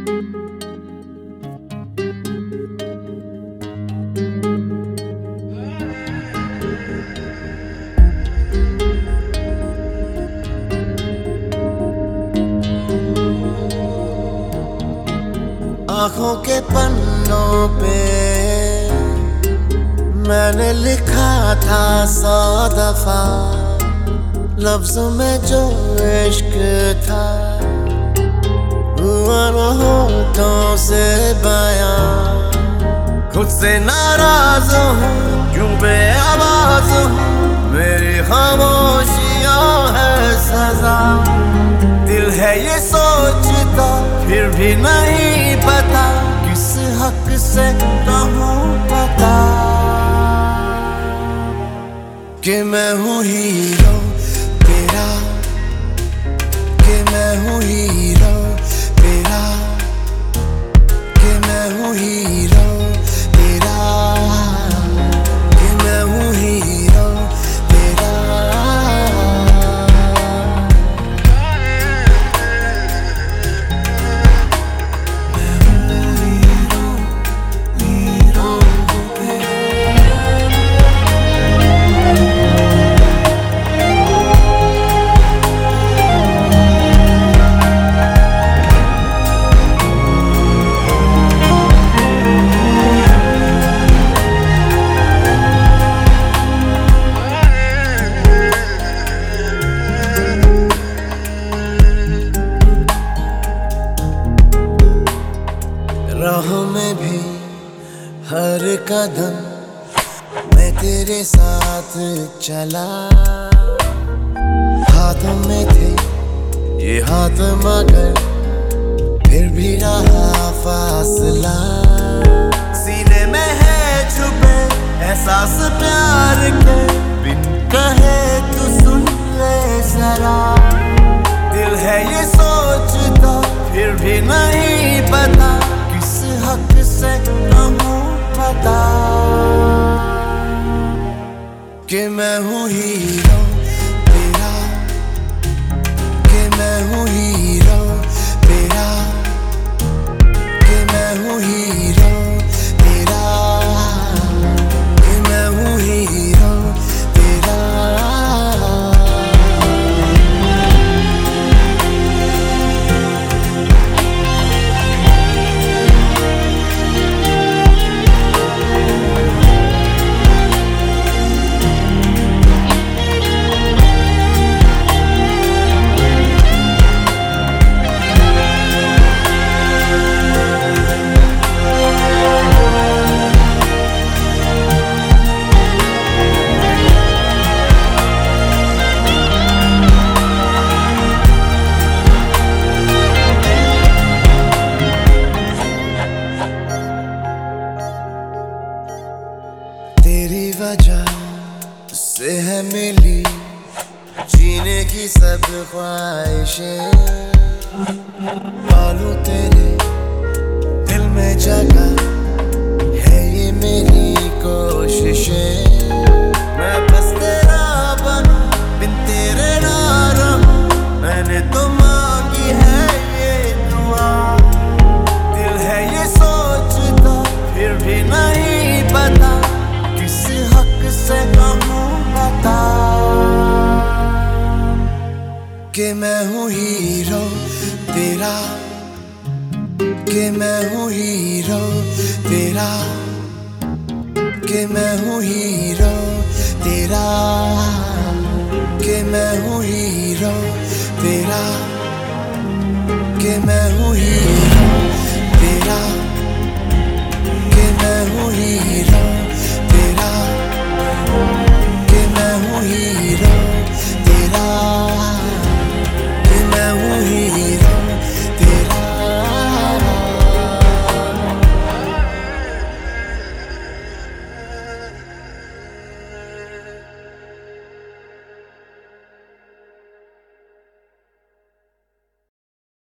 आँखों के पन्नों पे मैंने लिखा था सौ दफ़ा लफ्जों में जो इश्क था। न होठों से बयां। खुद से नाराज़ हूँ क्यों बेआवाज हूँ। मेरी खामोशियाँ है सजा। दिल है ये सोचता, फिर भी नहीं पता। किस हक से कहूँ पता? कि मैं हूँ हीरो तेरा, कि मैं हूँ हीरो। तेरा कि मैं हूँ हीरो। राह में भी हर कदम मैं तेरे साथ चला। हाथों में थे ये हाथ मगर फिर भी रहा फासला। सीने से कहूँ पता कि मैं हूँ हीरो तेरा कि मैं हूँ हीरो। जीने की सब ख्वाहिशें। पालू तेरे दिल में जगह कि मैं हूँ हीरो तेरा। कि मैं हूँ हीरो तेरा। कि मैं हूँ हीरो तेरा। कि मैं हूँ हीरो तेरा। कि मैं हूँ हीरो